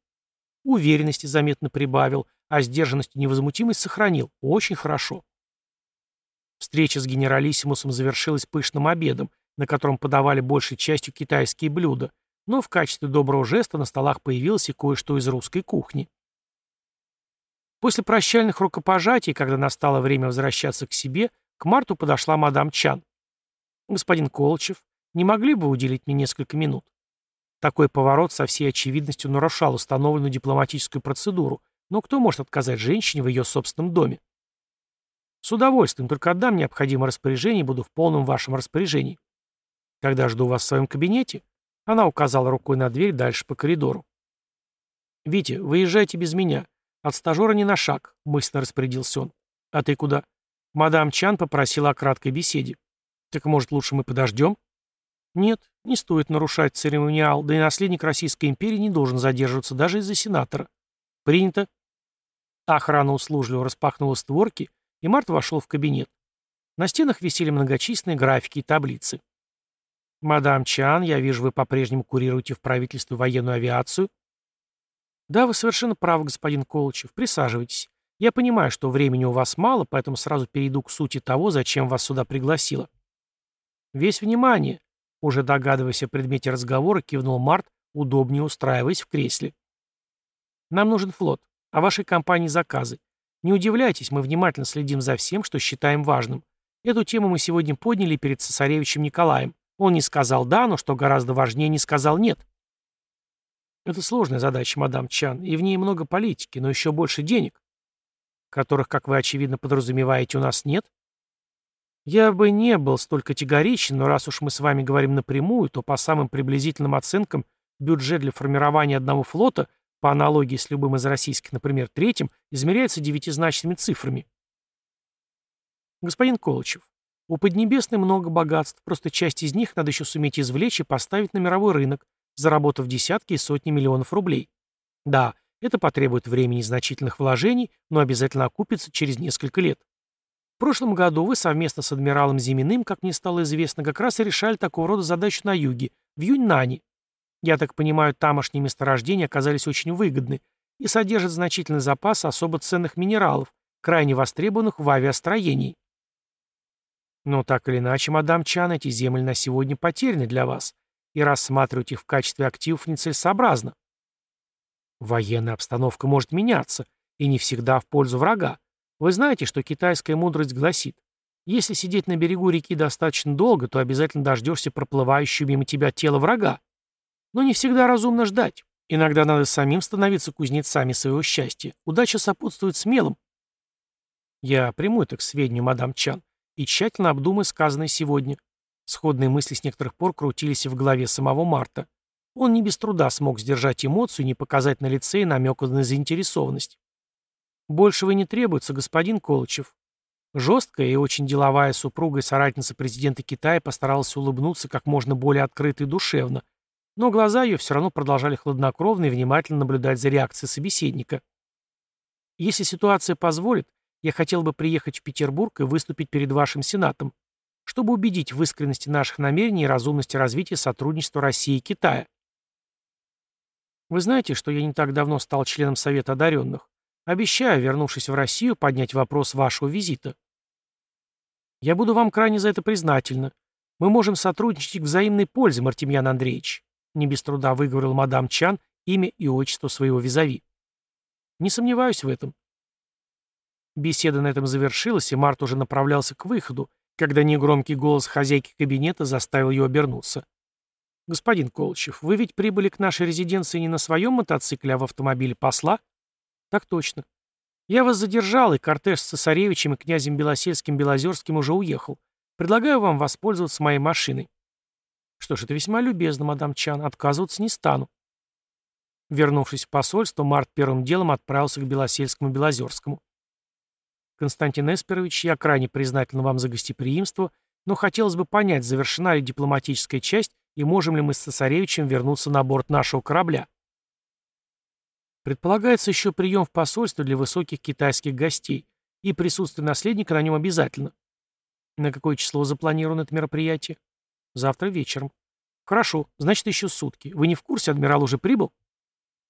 Уверенности заметно прибавил, а сдержанность и невозмутимость сохранил. Очень хорошо. Встреча с генералиссимусом завершилась пышным обедом, на котором подавали большей частью китайские блюда, но в качестве доброго жеста на столах появилось и кое-что из русской кухни. После прощальных рукопожатий, когда настало время возвращаться к себе, к Марту подошла мадам Чан. «Господин Колчев, не могли бы уделить мне несколько минут?» Такой поворот со всей очевидностью нарушал установленную дипломатическую процедуру, но кто может отказать женщине в ее собственном доме? «С удовольствием, только отдам необходимое распоряжение и буду в полном вашем распоряжении. Когда жду вас в своем кабинете?» Она указала рукой на дверь дальше по коридору. «Витя, выезжайте без меня. От стажера не на шаг», — мысленно распорядился он. «А ты куда?» Мадам Чан попросила о краткой беседе. «Так, может, лучше мы подождем?» «Нет, не стоит нарушать церемониал, да и наследник Российской империи не должен задерживаться даже из-за сенатора. Принято». Охрана услужливо распахнула створки, и Март вошел в кабинет. На стенах висели многочисленные графики и таблицы. «Мадам Чан, я вижу, вы по-прежнему курируете в правительстве военную авиацию?» «Да, вы совершенно правы, господин Колычев. Присаживайтесь. Я понимаю, что времени у вас мало, поэтому сразу перейду к сути того, зачем вас сюда пригласила». «Весь внимание», — уже догадываясь о предмете разговора, кивнул Март, удобнее устраиваясь в кресле. «Нам нужен флот, а вашей компании заказы. Не удивляйтесь, мы внимательно следим за всем, что считаем важным. Эту тему мы сегодня подняли перед цесаревичем Николаем. Он не сказал «да», но, что гораздо важнее, не сказал «нет». Это сложная задача, мадам Чан, и в ней много политики, но еще больше денег, которых, как вы очевидно подразумеваете, у нас нет. Я бы не был столь категоричен, но раз уж мы с вами говорим напрямую, то по самым приблизительным оценкам бюджет для формирования одного флота, по аналогии с любым из российских, например, третьим, измеряется девятизначными цифрами. Господин Колычев, у Поднебесной много богатств, просто часть из них надо еще суметь извлечь и поставить на мировой рынок, заработав десятки и сотни миллионов рублей. Да, это потребует времени и значительных вложений, но обязательно окупится через несколько лет. Прошлом году вы совместно с адмиралом Зиминым, как мне стало известно, как раз и решали такого рода задачу на юге, в Юньнане. Я так понимаю, тамошние месторождения оказались очень выгодны и содержат значительный запас особо ценных минералов, крайне востребованных в авиастроении. Но так или иначе, мадам Чан, эти земли на сегодня потеряны для вас, и рассматривать их в качестве активов нецелесообразно. Военная обстановка может меняться, и не всегда в пользу врага. Вы знаете, что китайская мудрость гласит, если сидеть на берегу реки достаточно долго, то обязательно дождешься проплывающего мимо тебя тела врага. Но не всегда разумно ждать. Иногда надо самим становиться кузнецами своего счастья. Удача сопутствует смелым. Я приму это к сведению, мадам Чан, и тщательно обдумаю сказанное сегодня. Сходные мысли с некоторых пор крутились в голове самого Марта. Он не без труда смог сдержать эмоцию и не показать на лице и намека на заинтересованность. «Больше вы не требуется, господин Колычев». Жесткая и очень деловая супруга и соратница президента Китая постаралась улыбнуться как можно более открыто и душевно, но глаза ее все равно продолжали хладнокровно и внимательно наблюдать за реакцией собеседника. «Если ситуация позволит, я хотел бы приехать в Петербург и выступить перед вашим Сенатом, чтобы убедить в искренности наших намерений и разумности развития сотрудничества России и Китая. Вы знаете, что я не так давно стал членом Совета одаренных. Обещаю, вернувшись в Россию, поднять вопрос вашего визита. Я буду вам крайне за это признательна. Мы можем сотрудничать к взаимной пользе, Мартемьян Андреевич. Не без труда выговорил мадам Чан имя и отчество своего визави. Не сомневаюсь в этом. Беседа на этом завершилась, и Март уже направлялся к выходу, когда негромкий голос хозяйки кабинета заставил ее обернуться. «Господин Колчев, вы ведь прибыли к нашей резиденции не на своем мотоцикле, а в автомобиле посла?» «Так точно. Я вас задержал, и кортеж с цесаревичем и князем Белосельским-Белозерским уже уехал. Предлагаю вам воспользоваться моей машиной». «Что ж, это весьма любезно, мадам Чан. Отказываться не стану». Вернувшись в посольство, Март первым делом отправился к Белосельскому-Белозерскому. Константин Эсперович, я крайне признателен вам за гостеприимство, но хотелось бы понять, завершена ли дипломатическая часть и можем ли мы с цесаревичем вернуться на борт нашего корабля. Предполагается еще прием в посольство для высоких китайских гостей, и присутствие наследника на нем обязательно. На какое число запланировано это мероприятие? Завтра вечером. Хорошо, значит еще сутки. Вы не в курсе, адмирал уже прибыл?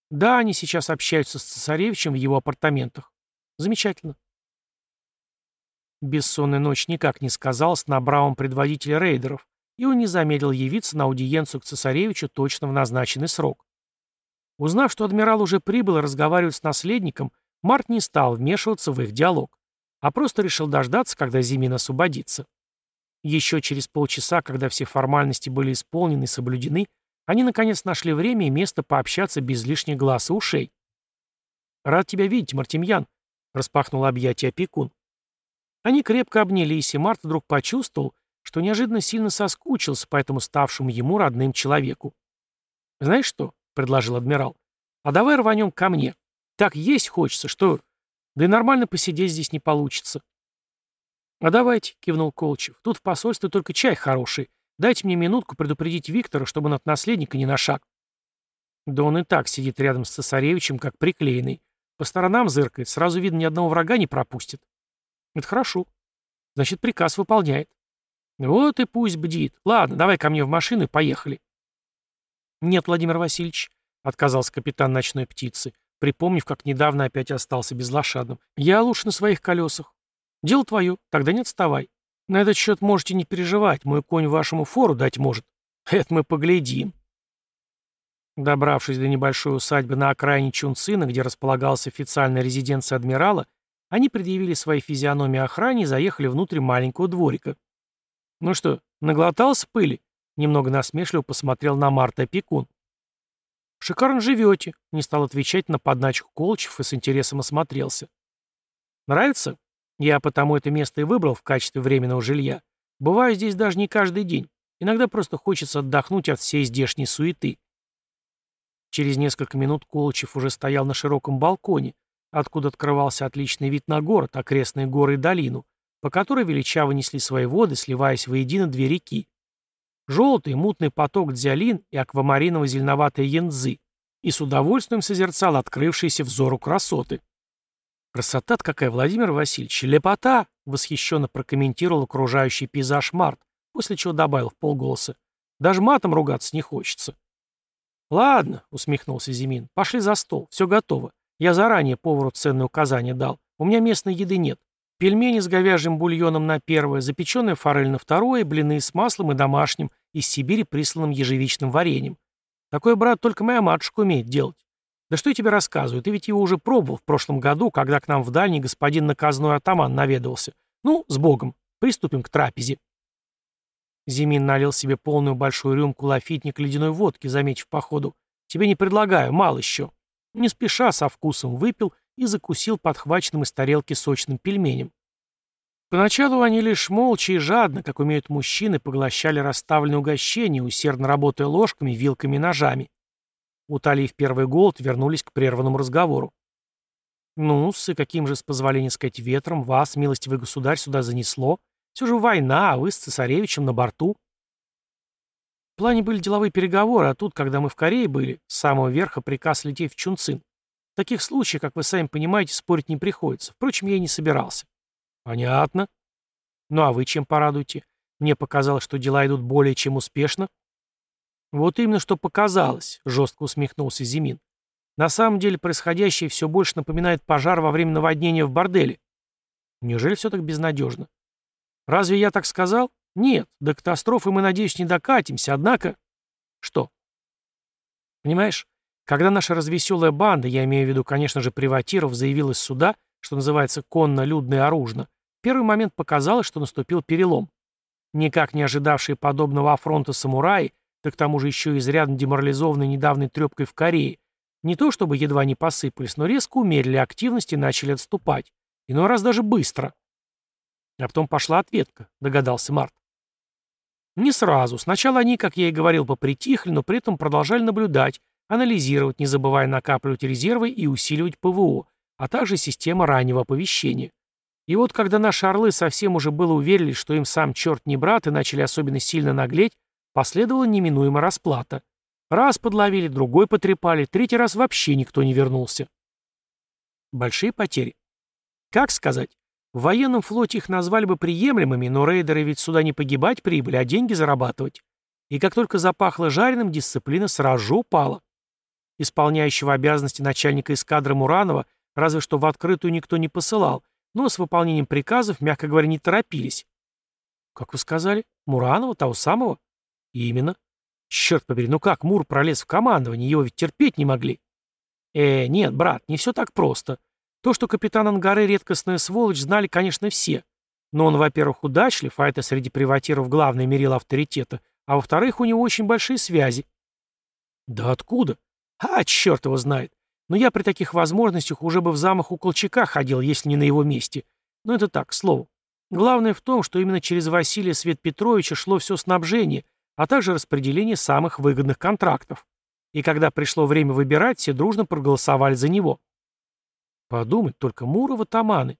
Да, они сейчас общаются с цесаревичем в его апартаментах. Замечательно. Бессонная ночь никак не сказалась на бравом предводителе рейдеров, и он не замедлил явиться на аудиенцию к цесаревичу точно в назначенный срок. Узнав, что адмирал уже прибыл и разговаривает с наследником, Март не стал вмешиваться в их диалог, а просто решил дождаться, когда Зимин освободится. Еще через полчаса, когда все формальности были исполнены и соблюдены, они наконец нашли время и место пообщаться без лишних глаз и ушей. «Рад тебя видеть, Мартемьян», — распахнул объятия опекун. Они крепко обнялись, и Март вдруг почувствовал, что неожиданно сильно соскучился по этому ставшему ему родным человеку. «Знаешь что?» — предложил адмирал. «А давай рванем ко мне. Так есть хочется, что... Да и нормально посидеть здесь не получится». «А давайте», — кивнул Колчев. «Тут в посольстве только чай хороший. Дайте мне минутку предупредить Виктора, чтобы он от наследника не на шаг». Да он и так сидит рядом с цесаревичем, как приклеенный. По сторонам зыркает, сразу видно, ни одного врага не пропустит. Это хорошо. Значит, приказ выполняет. Вот и пусть бдит. Ладно, давай ко мне в машину и поехали. Нет, Владимир Васильевич, отказался капитан ночной птицы, припомнив, как недавно опять остался безлошадным. Я лучше на своих колесах. Дело твое, тогда не отставай. На этот счет можете не переживать, мой конь вашему фору дать может. Это мы поглядим. Добравшись до небольшой усадьбы на окраине Чунцина, где располагалась официальная резиденция адмирала, они предъявили свои физиономии охране и заехали внутрь маленького дворика. «Ну что, наглотался пыли?» Немного насмешливо посмотрел на Марта опекун. «Шикарно живете», — не стал отвечать на подначку Колчев и с интересом осмотрелся. «Нравится? Я потому это место и выбрал в качестве временного жилья. Бываю здесь даже не каждый день. Иногда просто хочется отдохнуть от всей здешней суеты». Через несколько минут Колчев уже стоял на широком балконе, откуда открывался отличный вид на город, окрестные горы и долину, по которой величаво несли свои воды, сливаясь воедино две реки. Желтый мутный поток Дзялин и аквамариново-зеленоватая Янцзы, и с удовольствием созерцал открывшиеся взору красоты. «Красота-то какая, Владимир Васильевич! Лепота!» — восхищенно прокомментировал окружающий пейзаж Март, после чего добавил в полголоса. «Даже матом ругаться не хочется». «Ладно», — усмехнулся Зимин, — «пошли за стол, все готово. Я заранее повару ценные указания дал. У меня местной еды нет. Пельмени с говяжьим бульоном на первое, запеченная форель на второе, блины с маслом и домашним, из Сибири присланным ежевичным вареньем. Такой, брат, только моя матушка умеет делать. Да что я тебе рассказываю, ты ведь его уже пробовал в прошлом году, когда к нам в дальний господин наказной атаман наведывался. Ну, с Богом, приступим к трапезе. Зимин налил себе полную большую рюмку лафитник ледяной водки, заметив по ходу. Тебе не предлагаю, мало еще. Не спеша, со вкусом выпил и закусил подхваченным из тарелки сочным пельменем. Поначалу они лишь молча и жадно, как умеют мужчины, поглощали расставленные угощения, усердно работая ложками, вилками и ножами. Утолив первый голод, вернулись к прерванному разговору. ну и каким же, с позволения сказать, ветром вас, милостивый государь, сюда занесло? Все же война, а вы с цесаревичем на борту. В плане были деловые переговоры, а тут, когда мы в Корее были, с самого верха приказ лететь в Чунцин. В таких случаях, как вы сами понимаете, спорить не приходится. Впрочем, я и не собирался. Понятно. Ну а вы чем порадуете? Мне показалось, что дела идут более чем успешно. Вот именно что показалось, жестко усмехнулся Зимин. На самом деле происходящее все больше напоминает пожар во время наводнения в борделе. Неужели все так безнадежно? Разве я так сказал? Нет, до катастрофы мы, надеюсь, не докатимся, однако... Что? Понимаешь, когда наша развеселая банда, я имею в виду, конечно же, приватиров, заявилась сюда, что называется конно-людно и оружно, первый момент показалось, что наступил перелом. Никак не ожидавшие подобного афронта самураи, да к тому же еще изрядно деморализованные недавней трепкой в Корее, не то чтобы едва не посыпались, но резко умерили активность и начали отступать. Иной раз даже быстро. А потом пошла ответка, догадался Март. Не сразу. Сначала они, как я и говорил, попритихли, но при этом продолжали наблюдать, анализировать, не забывая накапливать резервы и усиливать ПВО, а также система раннего оповещения. И вот когда наши орлы совсем уже было уверились, что им сам черт не брат и начали особенно сильно наглеть, последовала неминуемая расплата. Раз подловили, другой потрепали, третий раз вообще никто не вернулся. Большие потери. Как сказать? В военном флоте их назвали бы приемлемыми, но рейдеры ведь сюда не погибать прибыли, а деньги зарабатывать. И как только запахло жареным, дисциплина сразу же упала. Исполняющего обязанности начальника эскадры Муранова разве что в открытую никто не посылал, но с выполнением приказов, мягко говоря, не торопились. Как вы сказали? Муранова, того самого? Именно. Черт побери, ну как Мур пролез в командование, его ведь терпеть не могли. Э, нет, брат, не все так просто. То, что капитан Ангары редкостная сволочь, знали, конечно, все. Но он, во-первых, удачлив, а это среди приватиров главное мерило авторитета, а во-вторых, у него очень большие связи. Да откуда? А, черт его знает. Но я при таких возможностях уже бы в замах у Колчака ходил, если не на его месте. Но это так, к слову. Главное в том, что именно через Василия Свет Петровича шло все снабжение, а также распределение самых выгодных контрактов. И когда пришло время выбирать, все дружно проголосовали за него. Подумать, только Мурова таманы.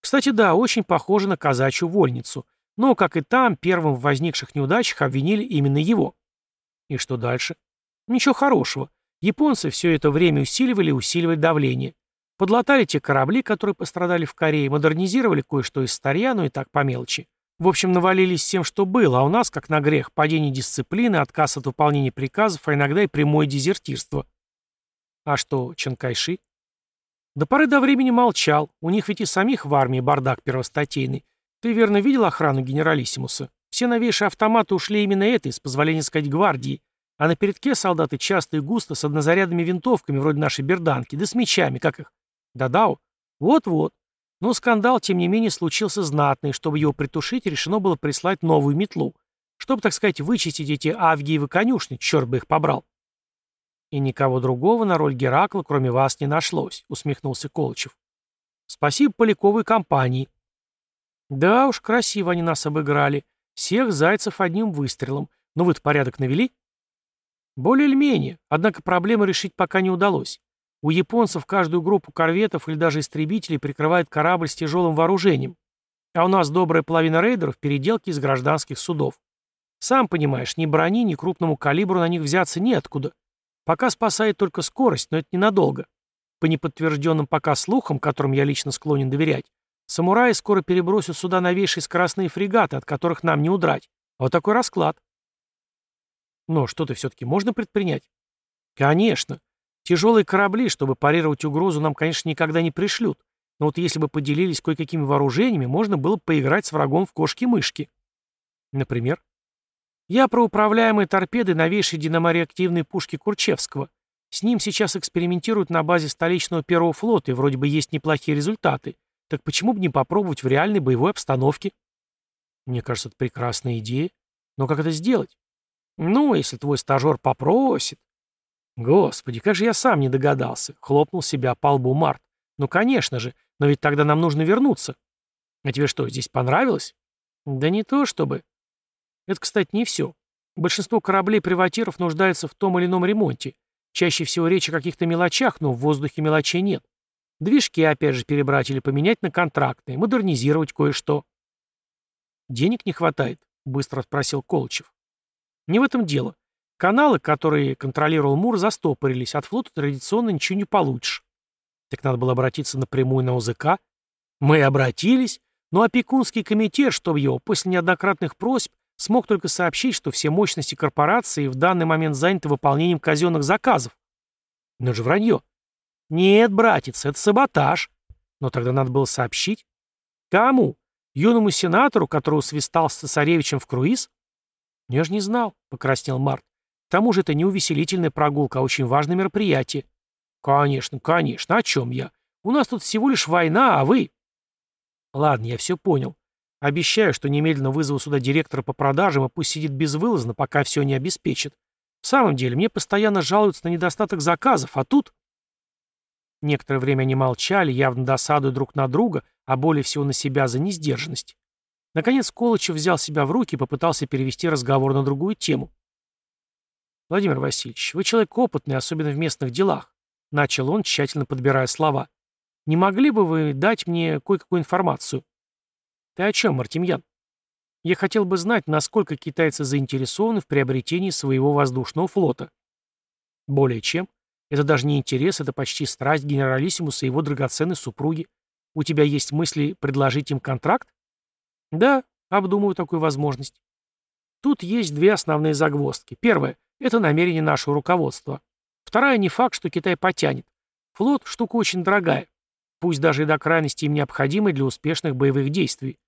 Кстати, да, очень похоже на казачью вольницу. Но, как и там, первым в возникших неудачах обвинили именно его. И что дальше? Ничего хорошего. Японцы все это время усиливали и усиливали давление. Подлатали те корабли, которые пострадали в Корее, модернизировали кое-что из старья, ну и так по мелочи. В общем, навалились всем, что было, а у нас, как на грех, падение дисциплины, отказ от выполнения приказов, а иногда и прямое дезертирство. А что, Чанкайши? До поры до времени молчал. У них ведь и самих в армии бардак первостатейный. Ты верно видел охрану генералиссимуса? Все новейшие автоматы ушли именно этой, с позволения сказать, гвардии. А на передке солдаты часто и густо с однозарядными винтовками, вроде нашей берданки, да с мечами, как их. Да-дау. Вот-вот. Но скандал, тем не менее, случился знатный, чтобы его притушить, решено было прислать новую метлу. Чтобы, так сказать, вычистить эти авгиевы конюшни, черт бы их побрал. «И никого другого на роль Геракла, кроме вас, не нашлось», — усмехнулся Колычев. «Спасибо Поляковой компании». «Да уж, красиво они нас обыграли. Всех зайцев одним выстрелом. Но вы-то порядок навели?» «Более или менее. Однако проблему решить пока не удалось. У японцев каждую группу корветов или даже истребителей прикрывает корабль с тяжелым вооружением. А у нас добрая половина рейдеров – переделки из гражданских судов. Сам понимаешь, ни брони, ни крупному калибру на них взяться неоткуда. Пока спасает только скорость, но это ненадолго. По неподтвержденным пока слухам, которым я лично склонен доверять, самураи скоро перебросят сюда новейшие скоростные фрегаты, от которых нам не удрать. Вот такой расклад. Но что-то все-таки можно предпринять? Конечно. Тяжелые корабли, чтобы парировать угрозу, нам, конечно, никогда не пришлют. Но вот если бы поделились кое-какими вооружениями, можно было бы поиграть с врагом в кошки-мышки. Например? Я про управляемые торпеды новейшей динамореактивной пушки Курчевского. С ним сейчас экспериментируют на базе столичного первого флота, и вроде бы есть неплохие результаты. Так почему бы не попробовать в реальной боевой обстановке? Мне кажется, это прекрасная идея. Но как это сделать? Ну, если твой стажер попросит. Господи, как же я сам не догадался. Хлопнул себя по лбу Март. Ну, конечно же, но ведь тогда нам нужно вернуться. А тебе что, здесь понравилось? Да не то чтобы. Это, кстати, не все. Большинство кораблей-приватиров нуждается в том или ином ремонте. Чаще всего речь о каких-то мелочах, но в воздухе мелочей нет. Движки, опять же, перебрать или поменять на контрактные, модернизировать кое-что. «Денег не хватает?» — быстро спросил Колычев. «Не в этом дело. Каналы, которые контролировал Мур, застопорились. От флота традиционно ничего не получишь. Так надо было обратиться напрямую на ОЗК. Мы обратились, но опекунский комитет, чтобы его, после неоднократных просьб, смог только сообщить, что все мощности корпорации в данный момент заняты выполнением казенных заказов. Но же вранье. Нет, братец, это саботаж. Но тогда надо было сообщить. Кому? Юному сенатору, который свистал с цесаревичем в круиз? Я же не знал, покраснел Март. К тому же это не увеселительная прогулка, а очень важное мероприятие. Конечно, конечно, о чем я? У нас тут всего лишь война, а вы... Ладно, я все понял. Обещаю, что немедленно вызову сюда директора по продажам, и пусть сидит безвылазно, пока все не обеспечит. В самом деле, мне постоянно жалуются на недостаток заказов, а тут... Некоторое время они молчали, явно досадуя друг на друга, а более всего на себя за несдержанность. Наконец Колычев взял себя в руки и попытался перевести разговор на другую тему. «Владимир Васильевич, вы человек опытный, особенно в местных делах», — начал он, тщательно подбирая слова. «Не могли бы вы дать мне кое-какую информацию?» «Ты о чем, Мартемьян?» «Я хотел бы знать, насколько китайцы заинтересованы в приобретении своего воздушного флота». «Более чем. Это даже не интерес, это почти страсть генералиссимуса и его драгоценной супруги. У тебя есть мысли предложить им контракт? Да, обдумываю такую возможность. Тут есть две основные загвоздки. Первое – это намерение нашего руководства. Вторая – не факт, что Китай потянет. Флот – штука очень дорогая. Пусть даже и до крайности им необходимой для успешных боевых действий.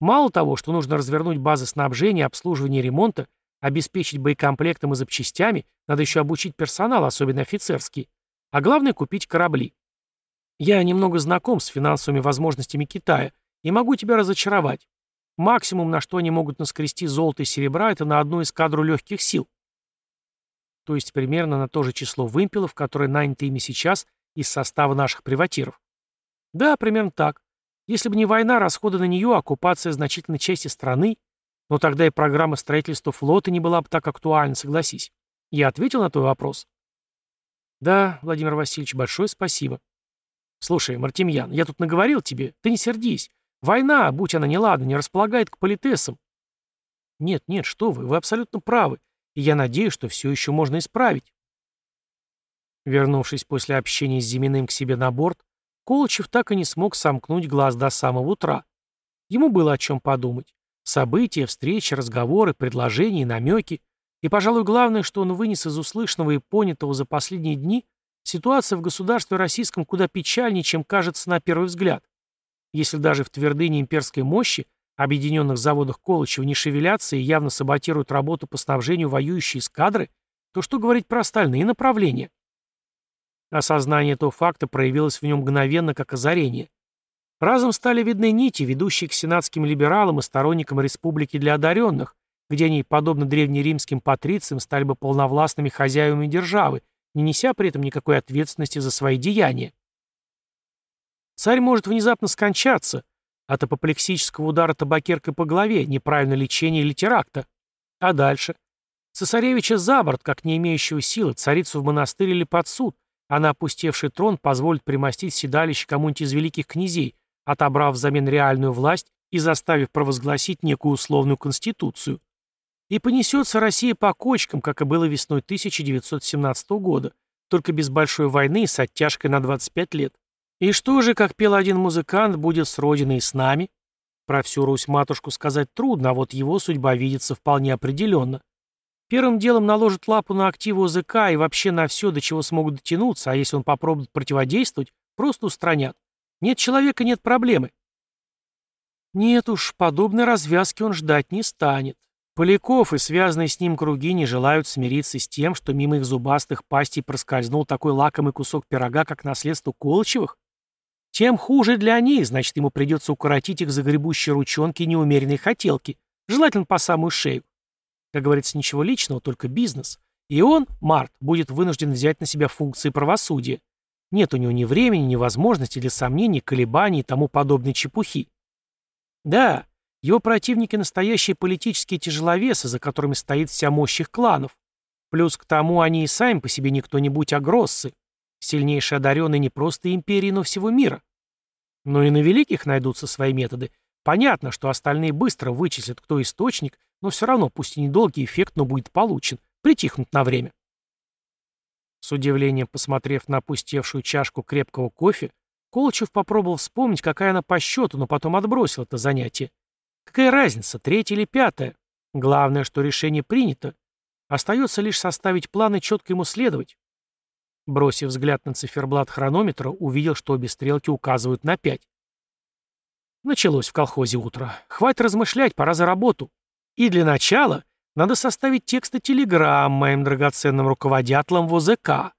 Мало того, что нужно развернуть базы снабжения, обслуживания и ремонта, Обеспечить боекомплектом и запчастями, надо еще обучить персонал, особенно офицерский. А главное – купить корабли. Я немного знаком с финансовыми возможностями Китая и могу тебя разочаровать. Максимум, на что они могут наскрести золото и серебра, это на одну эскадру легких сил. То есть примерно на то же число вымпелов, которые наняты ими сейчас из состава наших приватиров. Да, примерно так. Если бы не война, расходы на нее, оккупация значительной части страны, но тогда и программа строительства флота не была бы так актуальна, согласись. Я ответил на твой вопрос? Да, Владимир Васильевич, большое спасибо. Слушай, Мартемьян, я тут наговорил тебе, ты не сердись. Война, будь она неладна, не располагает к политесам. Нет, нет, что вы, вы абсолютно правы. И я надеюсь, что все еще можно исправить. Вернувшись после общения с Зиминым к себе на борт, Колычев так и не смог сомкнуть глаз до самого утра. Ему было о чем подумать. События, встречи, разговоры, предложения и намеки. И, пожалуй, главное, что он вынес из услышанного и понятого за последние дни, ситуация в государстве российском куда печальнее, чем кажется на первый взгляд. Если даже в твердыне имперской мощи, объединенных заводах Колычева, не шевелятся и явно саботируют работу по снабжению воюющей эскадры, то что говорить про остальные направления? Осознание этого факта проявилось в нем мгновенно как озарение. Разом стали видны нити, ведущие к сенатским либералам и сторонникам республики для одаренных, где они, подобно древнеримским патрициям, стали бы полновластными хозяевами державы, не неся при этом никакой ответственности за свои деяния. Царь может внезапно скончаться от апоплексического удара табакеркой по голове, неправильного лечения или теракта. А дальше? Цесаревича за борт, как не имеющего силы, царицу в монастырь или под суд, а на опустевший трон позволит примостить седалище кому-нибудь из великих князей, отобрав взамен реальную власть и заставив провозгласить некую условную конституцию. И понесется Россия по кочкам, как и было весной 1917 года, только без большой войны с оттяжкой на 25 лет. И что же, как пел один музыкант, будет с Родиной и с нами? Про всю Русь-матушку сказать трудно, а вот его судьба видится вполне определенно. Первым делом наложит лапу на активы ОЗК и вообще на все, до чего смогут дотянуться, а если он попробует противодействовать, просто устранят. Нет человека, нет проблемы. Нет уж, подобной развязки он ждать не станет. Поляков и связанные с ним круги не желают смириться с тем, что мимо их зубастых пастей проскользнул такой лакомый кусок пирога, как наследство Колчевых. Тем хуже для них, значит, ему придется укоротить их загребущие ручонки неумеренные хотелки, желательно по самую шею. Как говорится, ничего личного, только бизнес. И он, Март, будет вынужден взять на себя функции правосудия. Нет у него ни времени, ни возможности для сомнений, колебаний и тому подобной чепухи. Да, его противники – настоящие политические тяжеловесы, за которыми стоит вся мощь их кланов. Плюс к тому они и сами по себе не кто-нибудь, а гроссы. Сильнейшие одаренные не просто империи, но всего мира. Но и на великих найдутся свои методы. Понятно, что остальные быстро вычислят, кто источник, но все равно, пусть и недолгий эффект, но будет получен. Притихнут на время. С удивлением посмотрев на опустевшую чашку крепкого кофе, Колчев попробовал вспомнить, какая она по счету, но потом отбросил это занятие. Какая разница, третья или пятая? Главное, что решение принято. Остается лишь составить план и четко ему следовать. Бросив взгляд на циферблат хронометра, увидел, что обе стрелки указывают на пять. Началось в колхозе утро. Хватит размышлять, пора за работу. И для начала надо составить тексты телеграмм моим драгоценным руководятлам в ОЗК.